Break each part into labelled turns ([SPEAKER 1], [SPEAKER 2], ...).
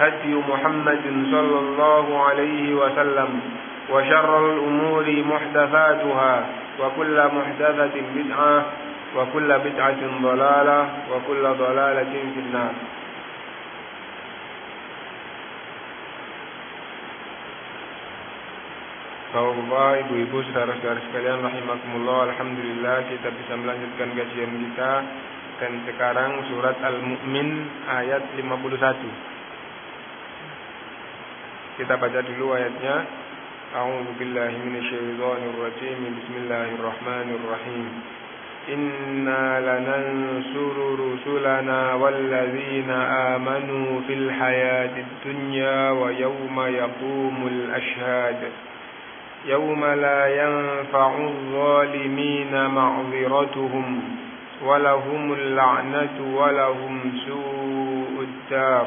[SPEAKER 1] هدي محمد صلى الله عليه وسلم وشر الأمور محدثاتها وكل محدثة بدعة وكل بدعة ضلالة وكل ضلالة في النار Bapak-bapak, ibu-ibu, saudara-saudara sekalian, rahimakumullah, alhamdulillah kita bisa melanjutkan kajian kita dan sekarang surat Al-Mu'min ayat 51. كتاب جدلويتنا أعوذ بالله من الشيطان الرجيم بسم الله الرحمن الرحيم إنا لننصر رسلنا والذين آمنوا في الحياة الدنيا ويوم يقوم الأشهاد يوم لا ينفع الظالمين معذرتهم ولهم اللعنة ولهم سوء الدار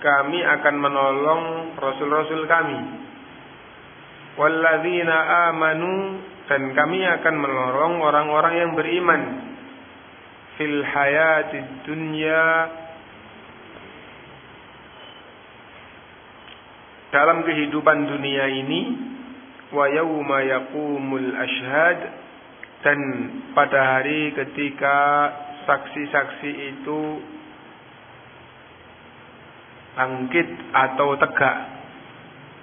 [SPEAKER 1] kami akan menolong Rasul-Rasul kami. Walladzina amanu Dan kami akan menolong orang-orang yang beriman. Fil hayati dunya dalam kehidupan dunia ini wa yauma yaqumul ashhad dan pada hari ketika saksi-saksi itu bangkit atau tegak.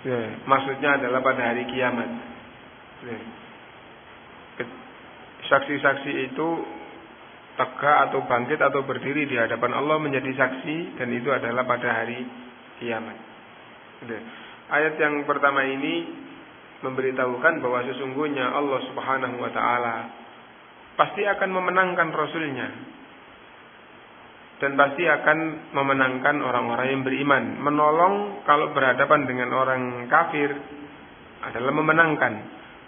[SPEAKER 1] Ya, maksudnya adalah pada hari kiamat. Ya. saksi-saksi itu tegak atau bangkit atau berdiri di hadapan Allah menjadi saksi dan itu adalah pada hari kiamat. Ayat yang pertama ini memberitahukan bahwa sesungguhnya Allah Subhanahu wa taala pasti akan memenangkan rasulnya dan pasti akan memenangkan orang-orang yang beriman. Menolong kalau berhadapan dengan orang kafir adalah memenangkan,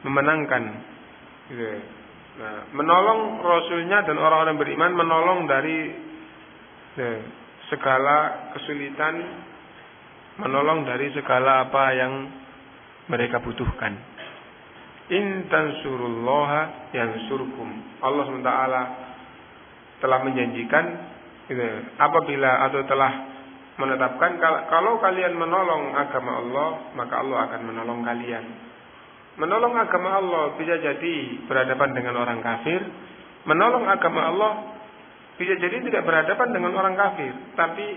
[SPEAKER 1] memenangkan. Gitu. Nah, menolong rasulnya dan orang-orang beriman menolong dari ya, segala kesulitan menolong dari segala apa yang mereka butuhkan. In tansurullaha yansurkum. Allah SWT telah menjanjikan gitu, apabila atau telah menetapkan kalau kalian menolong agama Allah, maka Allah akan menolong kalian. Menolong agama Allah bisa jadi berhadapan dengan orang kafir. Menolong agama Allah Bisa jadi tidak berhadapan dengan orang kafir, tapi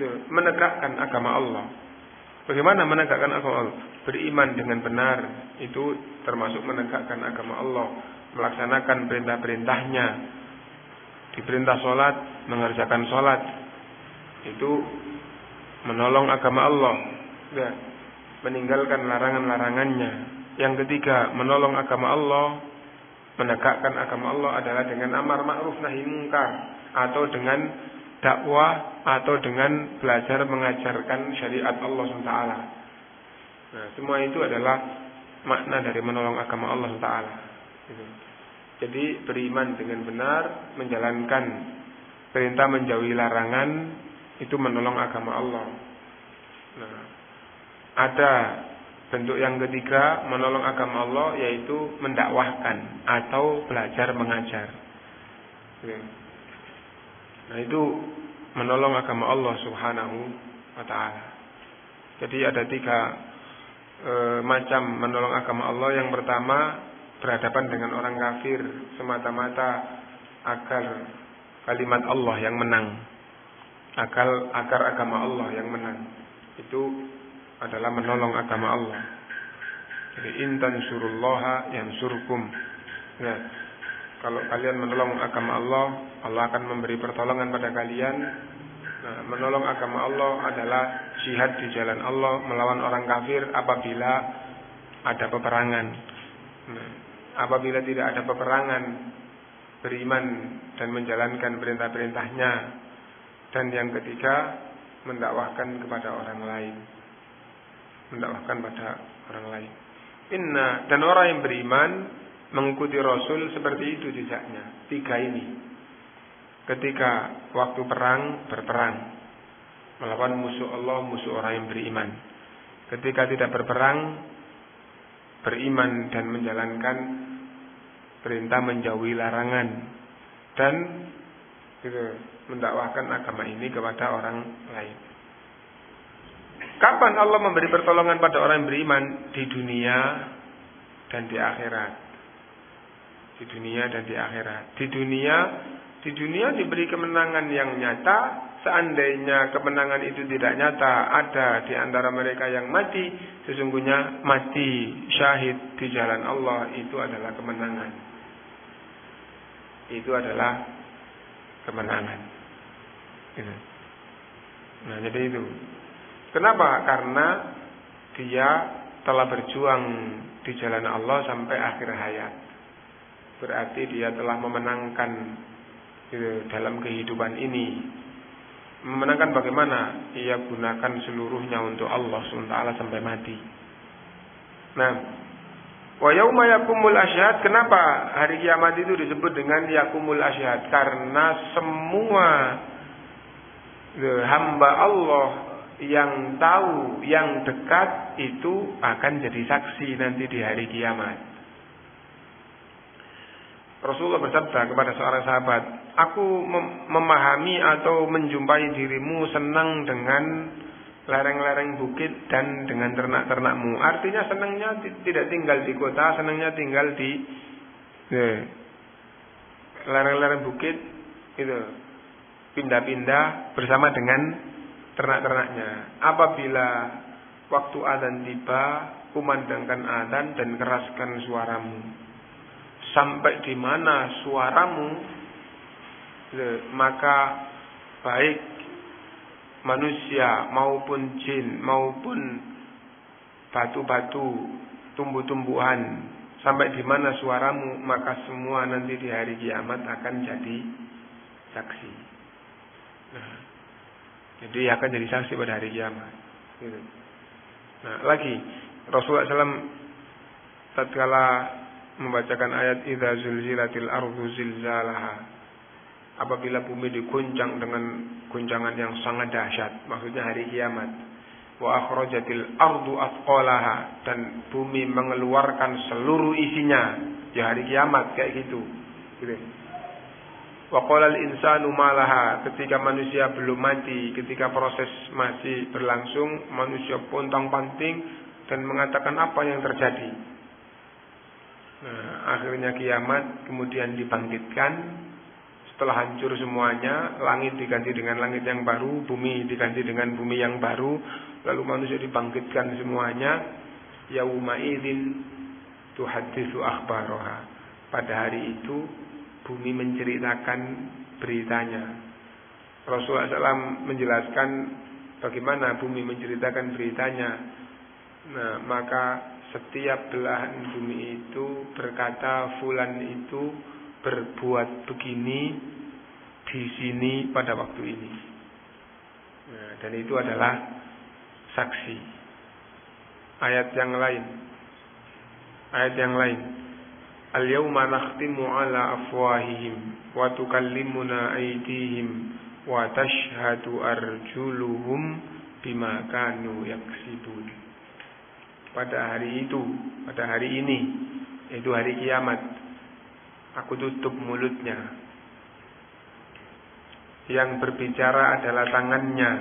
[SPEAKER 1] ya, menegakkan agama Allah. Bagaimana menegakkan agama Allah? Beriman dengan benar itu termasuk menegakkan agama Allah, melaksanakan perintah-perintahnya. Diperintah sholat, mengerjakan sholat. Itu menolong agama Allah. Ya, meninggalkan larangan-larangannya. Yang ketiga, menolong agama Allah, menegakkan agama Allah adalah dengan amar ma'ruf nahi mungkar atau dengan dakwah atau dengan belajar mengajarkan syariat Allah SWT. Nah, semua itu adalah makna dari menolong agama Allah SWT. Gitu. Jadi beriman dengan benar, menjalankan perintah menjauhi larangan itu menolong agama Allah. Nah, ada bentuk yang ketiga menolong agama Allah yaitu mendakwahkan atau belajar mengajar. Nah itu menolong agama Allah Subhanahu wa taala. Jadi ada tiga e, macam menolong agama Allah. Yang pertama berhadapan dengan orang kafir semata-mata agar kalimat Allah yang menang. Agar agar agama Allah yang menang. Itu adalah menolong agama Allah. Jadi intan surullaha yang surkum. Ya, kalau kalian menolong agama Allah, Allah akan memberi pertolongan pada kalian. Nah, menolong agama Allah adalah jihad di jalan Allah melawan orang kafir apabila ada peperangan. Nah, apabila tidak ada peperangan, beriman dan menjalankan perintah-perintahnya. Dan yang ketiga, mendakwahkan kepada orang lain mendakwahkan pada orang lain. Inna dan orang yang beriman mengikuti Rasul seperti itu jejaknya. Tiga ini. Ketika waktu perang berperang melawan musuh Allah, musuh orang yang beriman. Ketika tidak berperang beriman dan menjalankan perintah menjauhi larangan dan gitu, mendakwahkan agama ini kepada orang lain. Kapan Allah memberi pertolongan pada orang yang beriman di dunia dan di akhirat? Di dunia dan di akhirat. Di dunia, di dunia diberi kemenangan yang nyata. Seandainya kemenangan itu tidak nyata, ada di antara mereka yang mati, sesungguhnya mati syahid di jalan Allah itu adalah kemenangan. Itu adalah kemenangan. Nah, jadi itu Kenapa? Karena dia telah berjuang di jalan Allah sampai akhir hayat. Berarti dia telah memenangkan dalam kehidupan ini. Memenangkan bagaimana? Ia gunakan seluruhnya untuk Allah SWT sampai mati. Nah, wa yauma yakumul asyhad. Kenapa hari kiamat itu disebut dengan yakumul asyhad? Karena semua gitu, hamba Allah yang tahu, yang dekat itu akan jadi saksi nanti di hari kiamat. Rasulullah bersabda kepada seorang sahabat, "Aku mem memahami atau menjumpai dirimu senang dengan lereng-lereng bukit dan dengan ternak-ternakmu." Artinya senangnya tidak tinggal di kota, senangnya tinggal di eh, lereng-lereng bukit itu pindah-pindah bersama dengan ternak-ternaknya. Apabila waktu adzan tiba, kumandangkan adzan dan keraskan suaramu. Sampai di mana suaramu, maka baik manusia maupun jin maupun batu-batu, tumbuh-tumbuhan, sampai di mana suaramu, maka semua nanti di hari kiamat akan jadi saksi. Nah, jadi akan jadi saksi pada hari kiamat. Gitu. Nah, lagi Rasulullah SAW tatkala membacakan ayat idza zulzilatil ardu zilzalaha. Apabila bumi diguncang dengan guncangan yang sangat dahsyat maksudnya hari kiamat wa akhrajatil ardu athqalaha dan bumi mengeluarkan seluruh isinya ya hari kiamat kayak gitu. Gitu. Wa insanu malaha ketika manusia belum mati, ketika proses masih berlangsung, manusia pontang panting dan mengatakan apa yang terjadi. Nah, akhirnya kiamat kemudian dibangkitkan setelah hancur semuanya, langit diganti dengan langit yang baru, bumi diganti dengan bumi yang baru, lalu manusia dibangkitkan semuanya. Yauma idzin tuhaddisu akhbaroha. Pada hari itu bumi menceritakan beritanya. Rasulullah SAW menjelaskan bagaimana bumi menceritakan beritanya. Nah, maka setiap belahan bumi itu berkata fulan itu berbuat begini di sini pada waktu ini. Nah, dan itu adalah saksi. Ayat yang lain. Ayat yang lain. Al-yawma nakhtimu ala afwahihim wa tukallimuna aydihim wa tashhadu arjuluhum bima kanu yaksibun. Pada hari itu, pada hari ini, itu hari kiamat, Aku tutup mulutnya. Yang berbicara adalah tangannya.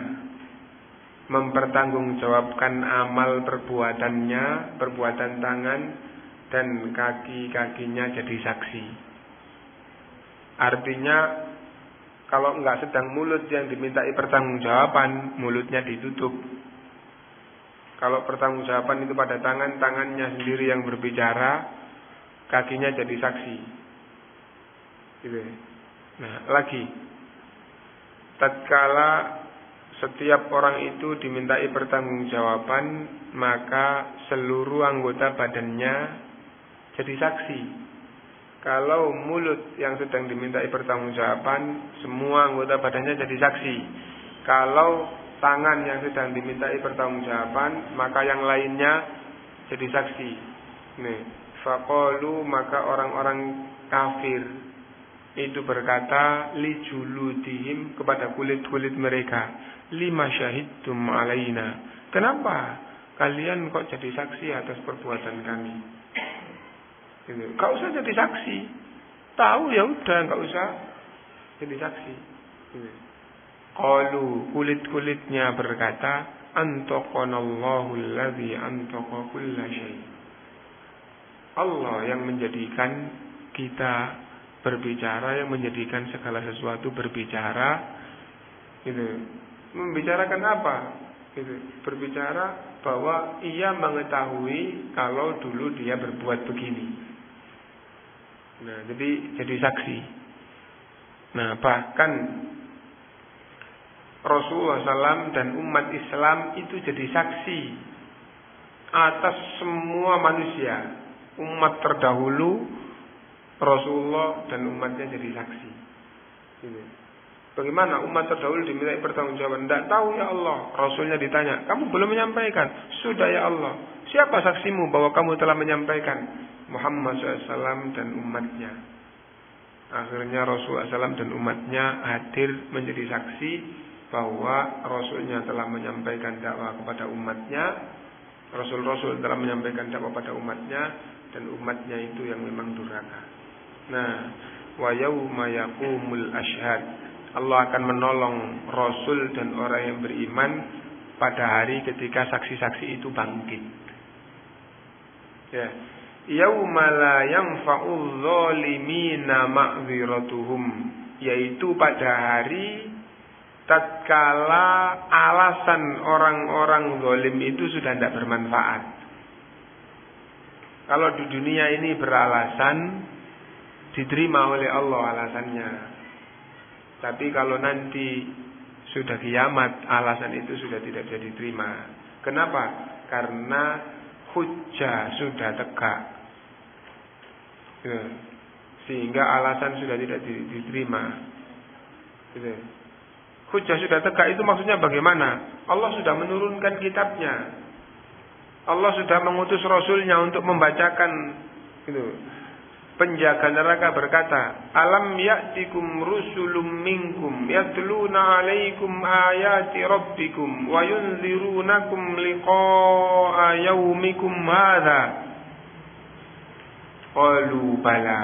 [SPEAKER 1] Mempertanggungjawabkan amal perbuatannya, perbuatan tangan, dan kaki-kakinya jadi saksi. Artinya, kalau enggak sedang mulut yang dimintai pertanggungjawaban, mulutnya ditutup. Kalau pertanggungjawaban itu pada tangan, tangannya sendiri yang berbicara, kakinya jadi saksi. Gitu. Ya. Nah, lagi tatkala setiap orang itu dimintai pertanggungjawaban, maka seluruh anggota badannya jadi saksi. Kalau mulut yang sedang dimintai pertanggungjawaban, semua anggota badannya jadi saksi. Kalau tangan yang sedang dimintai pertanggungjawaban, maka yang lainnya jadi saksi. Nih, faqalu maka orang-orang kafir itu berkata li juludihim kepada kulit-kulit mereka lima syahidtum alaina kenapa kalian kok jadi saksi atas perbuatan kami gitu. Gak usah jadi saksi tahu ya udah gak usah jadi saksi. Qalu kulit-kulitnya berkata antaqa kulla. Allah yang menjadikan kita berbicara yang menjadikan segala sesuatu berbicara gitu. Membicarakan apa? Gitu. Berbicara bahwa ia mengetahui kalau dulu dia berbuat begini. Nah jadi jadi saksi. Nah bahkan Rasulullah SAW dan umat Islam itu jadi saksi atas semua manusia umat terdahulu Rasulullah dan umatnya jadi saksi. Ini. Bagaimana umat terdahulu diminta pertanggungjawaban? Tidak tahu ya Allah. Rasulnya ditanya, kamu belum menyampaikan? Sudah ya Allah. Siapa saksimu bahwa kamu telah menyampaikan? Muhammad SAW dan umatnya. Akhirnya Rasulullah SAW dan umatnya hadir menjadi saksi bahwa Rasulnya telah menyampaikan dakwah kepada umatnya. Rasul-Rasul telah menyampaikan dakwah pada umatnya dan umatnya itu yang memang durhaka. Nah, wa yauma yaqumul ashhad. Allah akan menolong rasul dan orang yang beriman pada hari ketika saksi-saksi itu bangkit. Ya. Yauma la yanfa'u zalimina ma'dziratuhum, yaitu pada hari tatkala alasan orang-orang zalim itu sudah tidak bermanfaat. Kalau di dunia ini beralasan diterima oleh Allah alasannya. Tapi kalau nanti sudah kiamat, alasan itu sudah tidak bisa diterima. Kenapa? Karena hujah sudah tegak. Ya. Sehingga alasan sudah tidak diterima. Gitu. Hujah sudah tegak itu maksudnya bagaimana? Allah sudah menurunkan kitabnya. Allah sudah mengutus rasulnya untuk membacakan gitu, penjaga neraka berkata, "Alam ya'tikum rusulun minkum yatluna 'alaikum ayati rabbikum wa yunzirunakum liqa'a yaumikum hadha?" Qalu bala.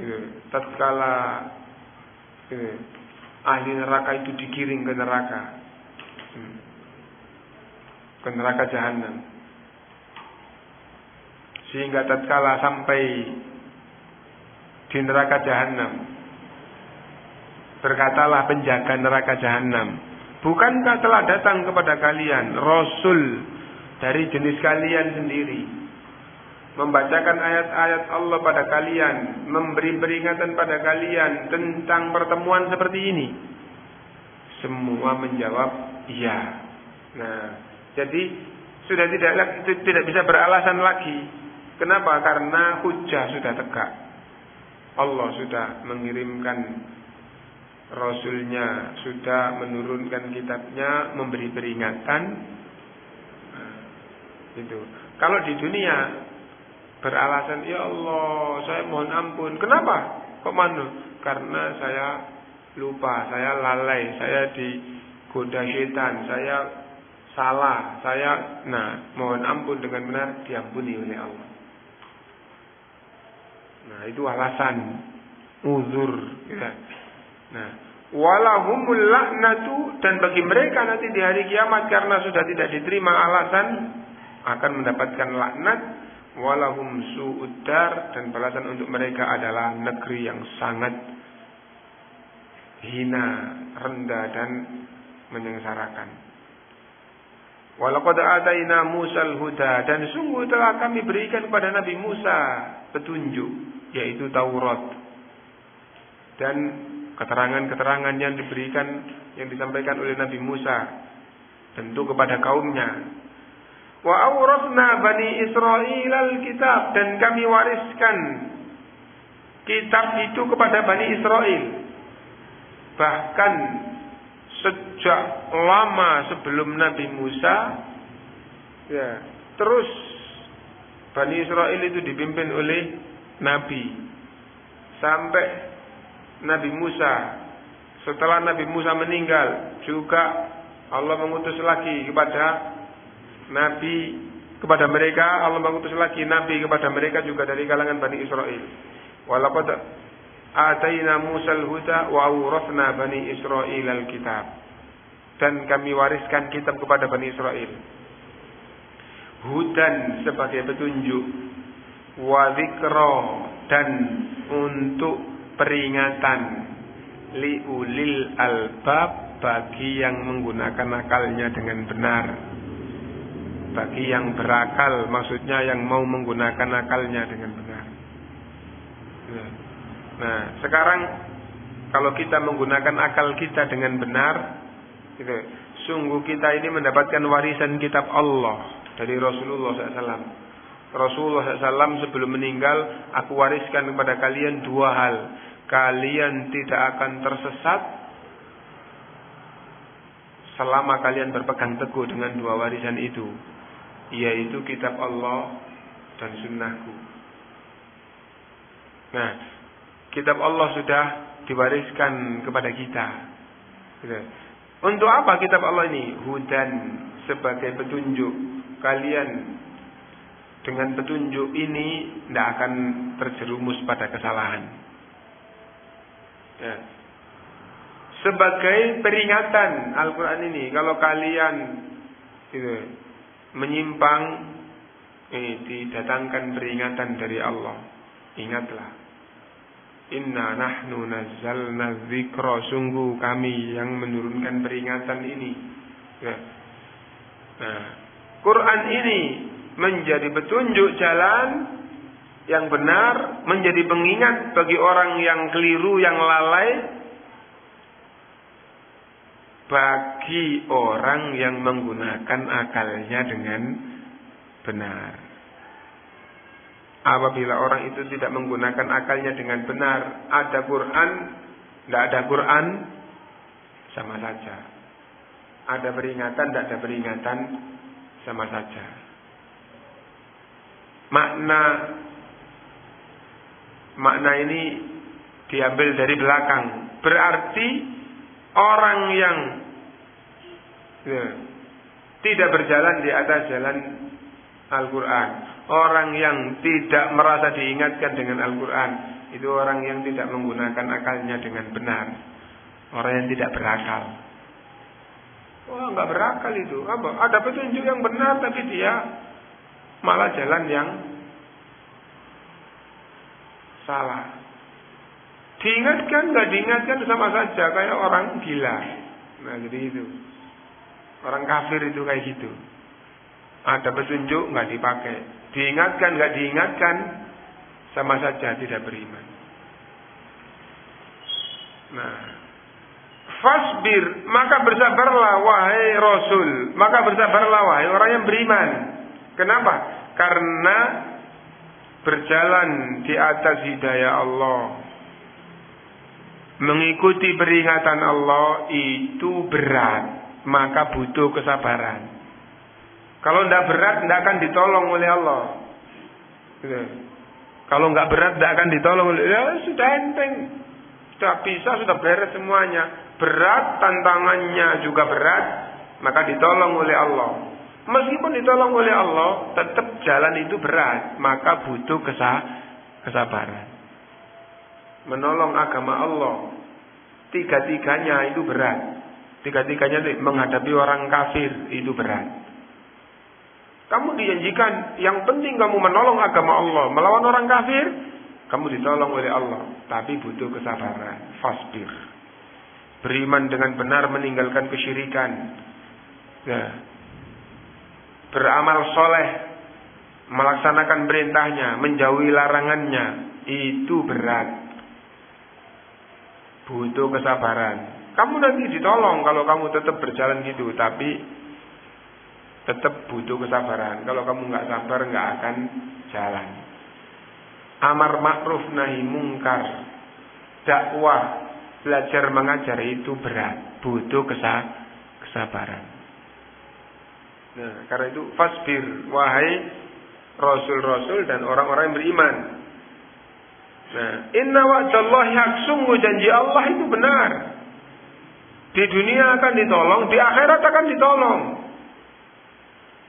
[SPEAKER 1] Gitu. Tatkala gitu, ahli neraka itu digiring ke neraka. Hmm. Ke neraka jahanam. Sehingga tatkala sampai di neraka jahanam. Berkatalah penjaga neraka jahanam, bukankah telah datang kepada kalian rasul dari jenis kalian sendiri membacakan ayat-ayat Allah pada kalian, memberi peringatan pada kalian tentang pertemuan seperti ini? Semua menjawab iya. Nah, jadi sudah tidak tidak bisa beralasan lagi. Kenapa? Karena hujah sudah tegak. Allah sudah mengirimkan Rasulnya sudah menurunkan kitabnya memberi peringatan nah, itu kalau di dunia beralasan ya Allah saya mohon ampun. Kenapa? Kok mana karena saya lupa saya lalai saya digoda setan saya salah saya nah mohon ampun dengan benar diampuni oleh Allah. Nah, itu alasan uzur ya. Nah, walahumul laknatu dan bagi mereka nanti di hari kiamat karena sudah tidak diterima alasan akan mendapatkan laknat walahum su'uddar dan balasan untuk mereka adalah negeri yang sangat hina, rendah dan menyengsarakan. Walaqad ataina Musa al-huda dan sungguh telah kami berikan kepada Nabi Musa petunjuk yaitu Taurat dan keterangan-keterangan yang diberikan yang disampaikan oleh Nabi Musa tentu kepada kaumnya wa awrasna bani Israel al-kitab. Dan kami wariskan kitab itu kepada bani Israel. Bahkan sejak lama sebelum Nabi Musa ya terus Bani Israel itu dipimpin oleh Nabi. Sampai Nabi Musa. Setelah Nabi Musa meninggal juga Allah mengutus lagi kepada Nabi kepada mereka Allah mengutus lagi Nabi kepada mereka juga dari kalangan Bani Israel. Walaqad ataina Musa al-huda wa awrathna Bani Israel al-kitab. Dan kami wariskan kitab kepada Bani Israel. Hudan sebagai petunjuk. Wa dan untuk peringatan. Liulil albab bagi yang menggunakan akalnya dengan benar bagi yang berakal maksudnya yang mau menggunakan akalnya dengan benar ya. nah sekarang kalau kita menggunakan akal kita dengan benar gitu, sungguh kita ini mendapatkan warisan kitab Allah dari Rasulullah SAW Rasulullah SAW sebelum meninggal, aku wariskan kepada kalian dua hal. Kalian tidak akan tersesat selama kalian berpegang teguh dengan dua warisan itu, yaitu kitab Allah dan sunnahku. Nah, kitab Allah sudah diwariskan kepada kita. Gitu. Untuk apa kitab Allah ini? Hudan sebagai petunjuk. Kalian dengan petunjuk ini tidak akan terjerumus pada kesalahan. Ya. Sebagai peringatan Al-Quran ini, kalau kalian gitu, menyimpang, ini didatangkan peringatan dari Allah. Ingatlah, Inna nahnu nazzalna zikra Sungguh kami yang menurunkan peringatan ini ya. Nah Quran ini menjadi petunjuk jalan yang benar, menjadi pengingat bagi orang yang keliru, yang lalai, bagi orang yang menggunakan akalnya dengan benar. Apabila orang itu tidak menggunakan akalnya dengan benar, ada Quran, tidak ada Quran, sama saja. Ada peringatan, tidak ada peringatan, sama saja makna makna ini diambil dari belakang. Berarti orang yang ya, tidak berjalan di atas jalan Al-Quran. Orang yang tidak merasa diingatkan dengan Al-Quran. Itu orang yang tidak menggunakan akalnya dengan benar. Orang yang tidak berakal. Wah, nggak berakal itu. Apa? Ada petunjuk yang benar tapi dia malah jalan yang salah. Diingatkan, nggak diingatkan sama saja kayak orang gila. Nah, jadi itu. Orang kafir itu kayak gitu. Ada petunjuk nggak dipakai. Diingatkan, nggak diingatkan, sama saja tidak beriman. Nah, fasbir maka bersabarlah wahai Rasul, maka bersabarlah wahai orang yang beriman. Kenapa? Karena berjalan di atas hidayah Allah mengikuti peringatan Allah itu berat, maka butuh kesabaran. Kalau tidak berat, tidak akan ditolong oleh Allah. Gitu. Kalau nggak berat, tidak akan ditolong oleh ya sudah enteng, sudah bisa, sudah beres semuanya. Berat, tantangannya juga berat, maka ditolong oleh Allah. Meskipun ditolong oleh Allah, tetap jalan itu berat, maka butuh kesabaran menolong agama Allah. Tiga-tiganya itu berat. Tiga-tiganya menghadapi orang kafir itu berat. Kamu dijanjikan yang penting kamu menolong agama Allah melawan orang kafir, kamu ditolong oleh Allah, tapi butuh kesabaran, fasbir. Beriman dengan benar meninggalkan kesyirikan. Ya. Beramal soleh, melaksanakan perintahnya, menjauhi larangannya, itu berat butuh kesabaran. Kamu nanti ditolong kalau kamu tetap berjalan gitu, tapi tetap butuh kesabaran. Kalau kamu nggak sabar nggak akan jalan. Amar ma'ruf nahi mungkar, dakwah, belajar mengajar itu berat, butuh kesa kesabaran. Nah, karena itu fasbir, wahai rasul-rasul dan orang-orang yang beriman. Nah, inna wa'dallahi hak sungguh janji Allah itu benar. Di dunia akan ditolong, di akhirat akan ditolong.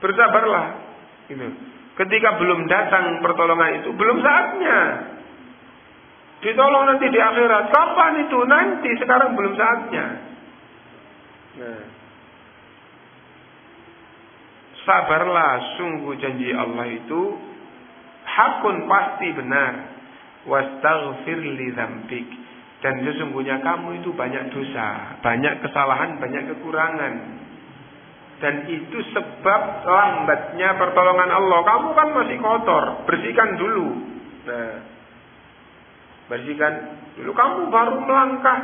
[SPEAKER 1] Bersabarlah. Gitu. Ketika belum datang pertolongan itu, belum saatnya. Ditolong nanti di akhirat. Kapan itu? Nanti, sekarang belum saatnya. Nah. Sabarlah, sungguh janji Allah itu hakun pasti benar wastaghfir li dzambik dan sesungguhnya kamu itu banyak dosa, banyak kesalahan, banyak kekurangan. Dan itu sebab lambatnya pertolongan Allah. Kamu kan masih kotor, bersihkan dulu. Nah, bersihkan dulu. Kamu baru melangkah,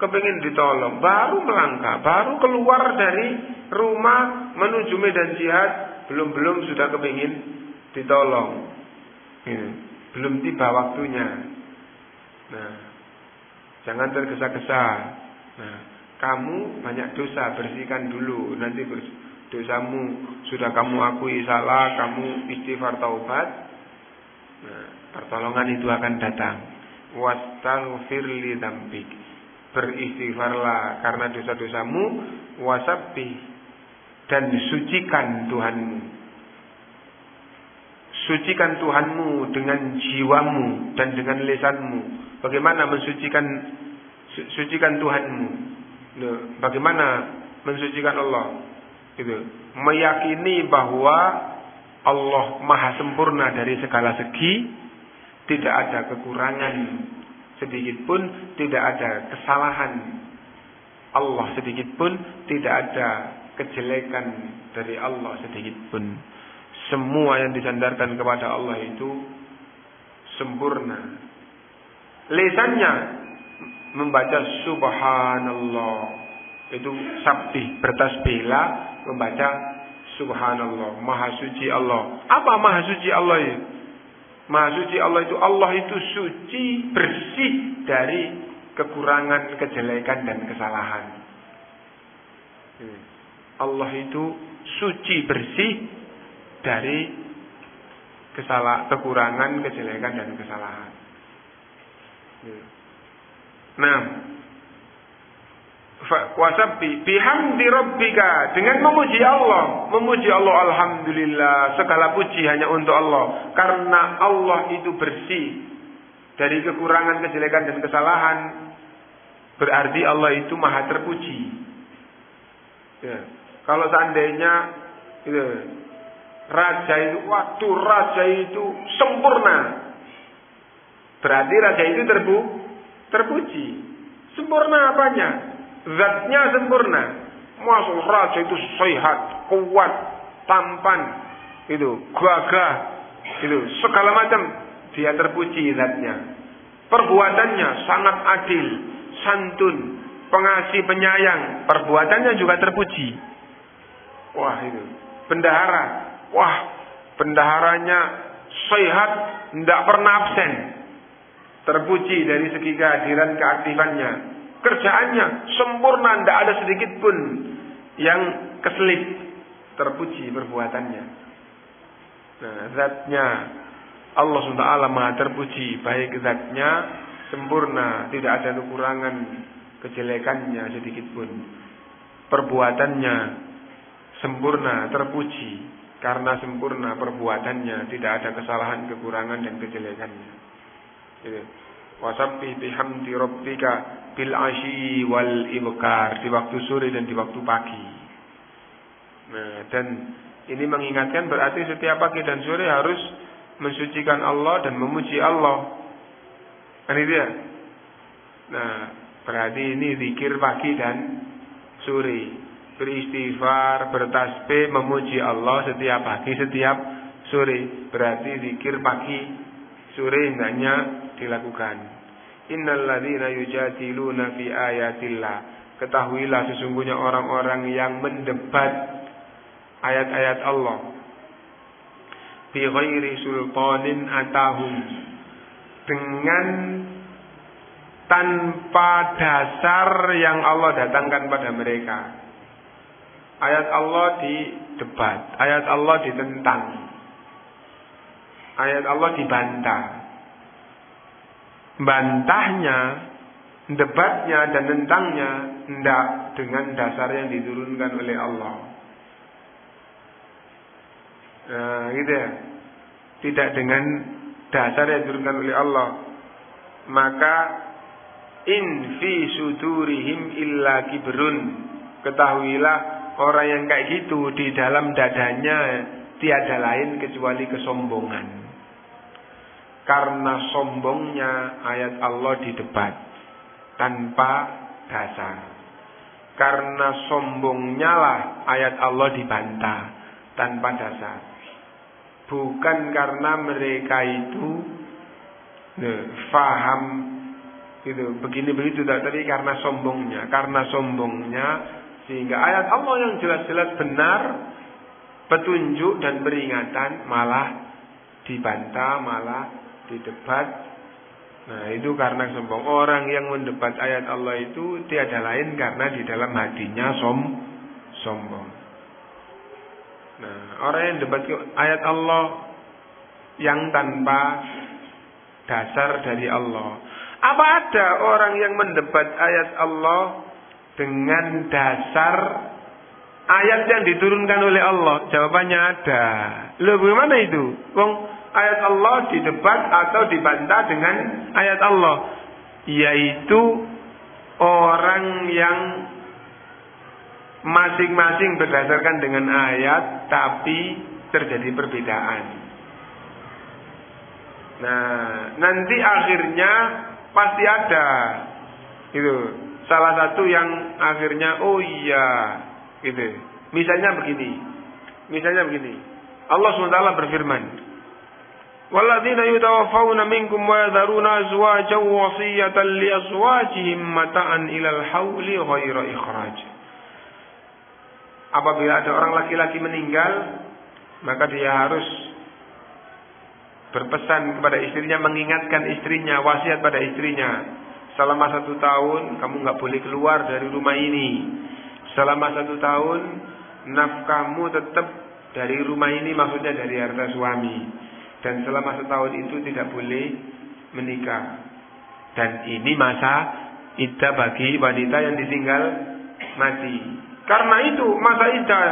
[SPEAKER 1] kepingin ditolong, baru melangkah, baru keluar dari rumah menuju medan jihad, belum-belum sudah kepingin ditolong. Belum tiba waktunya. Nah, jangan tergesa-gesa. Nah, kamu banyak dosa, bersihkan dulu. Nanti dosamu sudah kamu akui salah, kamu istighfar taubat. Nah, pertolongan itu akan datang. Wastaghfir li dzambik. Beristighfarlah karena dosa-dosamu, wasabbi dan sucikan Tuhanmu Sucikan Tuhanmu dengan jiwamu dan dengan lesanmu. Bagaimana mensucikan sucikan Tuhanmu? Bagaimana mensucikan Allah? Itu meyakini bahwa Allah maha sempurna dari segala segi, tidak ada kekurangan sedikit pun, tidak ada kesalahan Allah sedikit pun, tidak ada kejelekan dari Allah sedikit pun semua yang disandarkan kepada Allah itu sempurna. Lisannya membaca subhanallah. Itu sabdi bertasbihlah membaca subhanallah. Maha suci Allah. Apa maha suci Allah itu? Maha suci Allah itu Allah itu suci, bersih dari kekurangan, kejelekan dan kesalahan. Allah itu suci, bersih dari kesalah, kekurangan, kejelekan dan kesalahan. Nah, wasabbi bihamdi rabbika dengan memuji Allah, memuji Allah alhamdulillah, segala puji hanya untuk Allah karena Allah itu bersih dari kekurangan, kejelekan dan kesalahan. Berarti Allah itu maha terpuji. Ya. Kalau seandainya itu raja itu waktu raja itu sempurna. Berarti raja itu terbu terpuji. Sempurna apanya? Zatnya sempurna. Masuk raja itu sehat, kuat, tampan, itu gagah, itu segala macam dia terpuji zatnya. Perbuatannya sangat adil, santun, pengasih penyayang. Perbuatannya juga terpuji. Wah itu. Bendahara. Wah bendaharanya sehat, tidak pernah absen. Terpuji dari segi kehadiran keaktifannya. Kerjaannya sempurna, tidak ada sedikit pun yang keselip. Terpuji perbuatannya. Nah, zatnya Allah SWT maha terpuji. Baik zatnya sempurna, tidak ada kekurangan kejelekannya sedikit pun. Perbuatannya sempurna, terpuji. Karena sempurna perbuatannya, tidak ada kesalahan, kekurangan dan kejelekannya. Gitu. Wasabbih bihamdi rabbika bil asyi wal ibkar di waktu sore dan di waktu pagi. Nah, dan ini mengingatkan berarti setiap pagi dan sore harus mensucikan Allah dan memuji Allah. Kan itu ya? Nah, berarti ini zikir pagi dan sore beristighfar, bertasbih, memuji Allah setiap pagi, setiap sore. Berarti zikir pagi, sore hendaknya dilakukan. Innalladzina yujadiluna fi ayatillah. Ketahuilah sesungguhnya orang-orang yang mendebat ayat-ayat Allah. Bi ghairi sultanin atahum. Dengan tanpa dasar yang Allah datangkan pada mereka. Ayat Allah di debat, ayat Allah ditentang. Ayat Allah dibantah. Bantahnya, debatnya dan tentangnya tidak dengan dasar yang diturunkan oleh Allah. Nah, gitu ya. Tidak dengan dasar yang diturunkan oleh Allah. Maka in fi sudurihim illa kibrun. Ketahuilah Orang yang kayak gitu di dalam dadanya tiada lain kecuali kesombongan. Karena sombongnya ayat Allah di debat tanpa dasar. Karena sombongnya lah ayat Allah dibantah tanpa dasar. Bukan karena mereka itu ne, faham itu begini begitu tapi karena sombongnya. Karena sombongnya sehingga ayat Allah yang jelas-jelas benar, petunjuk dan peringatan malah dibantah, malah didebat. Nah itu karena sombong. Orang yang mendebat ayat Allah itu tiada lain karena di dalam hatinya som sombong. Nah orang yang debat ayat Allah yang tanpa dasar dari Allah. Apa ada orang yang mendebat ayat Allah dengan dasar ayat yang diturunkan oleh Allah? Jawabannya ada. Loh bagaimana itu? Wong ayat Allah didebat atau dibantah dengan ayat Allah. Yaitu orang yang masing-masing berdasarkan dengan ayat tapi terjadi perbedaan. Nah, nanti akhirnya pasti ada itu Salah satu yang akhirnya oh iya gitu. Misalnya begini. Misalnya begini. Allah SWT berfirman. Walladzina yutawaffawna minkum wa yadharuna azwajan wasiyatan li azwajihim mata'an ilal hauli ghaira ikhraj. Apabila ada orang laki-laki meninggal, maka dia harus berpesan kepada istrinya, mengingatkan istrinya, wasiat pada istrinya selama satu tahun kamu nggak boleh keluar dari rumah ini. Selama satu tahun nafkahmu tetap dari rumah ini maksudnya dari harta suami. Dan selama setahun itu tidak boleh menikah. Dan ini masa iddah bagi wanita yang ditinggal mati. Karena itu masa iddah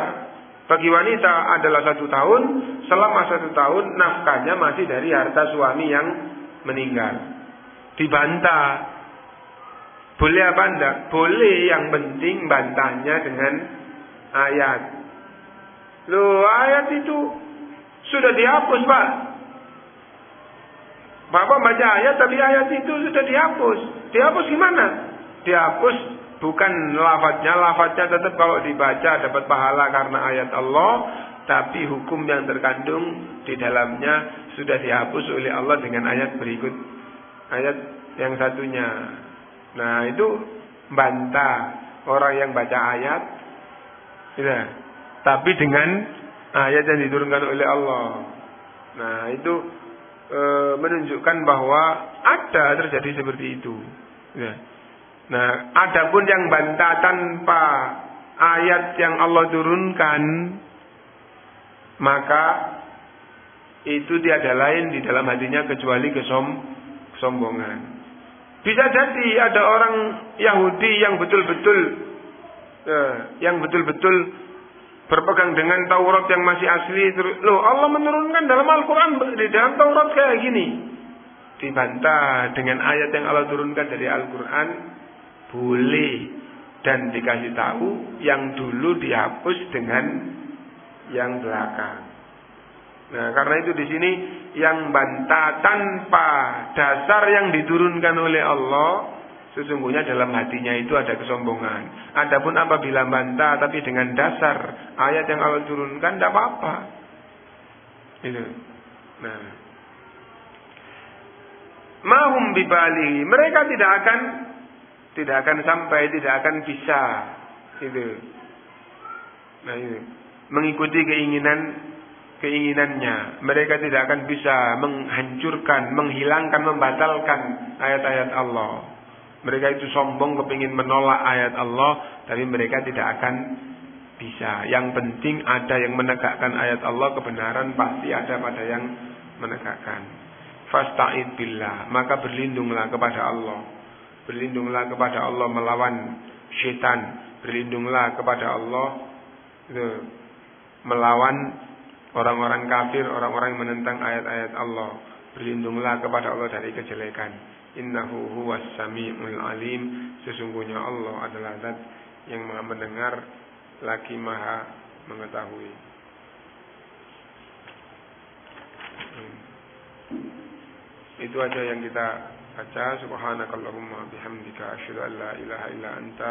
[SPEAKER 1] bagi wanita adalah satu tahun. Selama satu tahun nafkahnya masih dari harta suami yang meninggal. Dibantah boleh apa enggak? Boleh yang penting bantahnya dengan ayat. Loh ayat itu sudah dihapus Pak. Bapak baca ayat tapi ayat itu sudah dihapus. Dihapus gimana? Dihapus bukan lafadznya, lafadznya tetap kalau dibaca dapat pahala karena ayat Allah, tapi hukum yang terkandung di dalamnya sudah dihapus oleh Allah dengan ayat berikut. Ayat yang satunya. Nah, itu bantah orang yang baca ayat ya, tapi dengan ayat yang diturunkan oleh Allah. Nah, itu e, menunjukkan bahwa ada terjadi seperti itu. Ya. Nah, adapun yang bantah tanpa ayat yang Allah turunkan, maka itu tiada lain di dalam hatinya kecuali kesom kesombongan. Bisa jadi ada orang Yahudi yang betul-betul eh, yang betul-betul berpegang dengan Taurat yang masih asli. Loh, Allah menurunkan dalam Al-Quran di dalam Taurat kayak gini. Dibantah dengan ayat yang Allah turunkan dari Al-Quran boleh dan dikasih tahu yang dulu dihapus dengan yang belakang. Nah, karena itu di sini yang bantah tanpa dasar yang diturunkan oleh Allah sesungguhnya dalam hatinya itu ada kesombongan. Adapun apabila bantah tapi dengan dasar ayat yang Allah turunkan tidak apa-apa. Itu. Nah. Mahum bibali, mereka tidak akan tidak akan sampai, tidak akan bisa itu. Nah ini mengikuti keinginan keinginannya. Mereka tidak akan bisa menghancurkan, menghilangkan, membatalkan ayat-ayat Allah. Mereka itu sombong kepingin menolak ayat Allah, tapi mereka tidak akan bisa. Yang penting ada yang menegakkan ayat Allah, kebenaran pasti ada pada yang menegakkan. Fasta'id billah, maka berlindunglah kepada Allah berlindunglah kepada Allah melawan syaitan, berlindunglah kepada Allah melawan orang-orang kafir, orang-orang yang menentang ayat-ayat Allah. Berlindunglah kepada Allah dari kejelekan. Innahu huwas sami'ul alim. Sesungguhnya Allah adalah zat yang maha mendengar lagi maha mengetahui. Hmm. Itu aja yang kita baca subhanakallahumma bihamdika asyhadu an la ilaha illa anta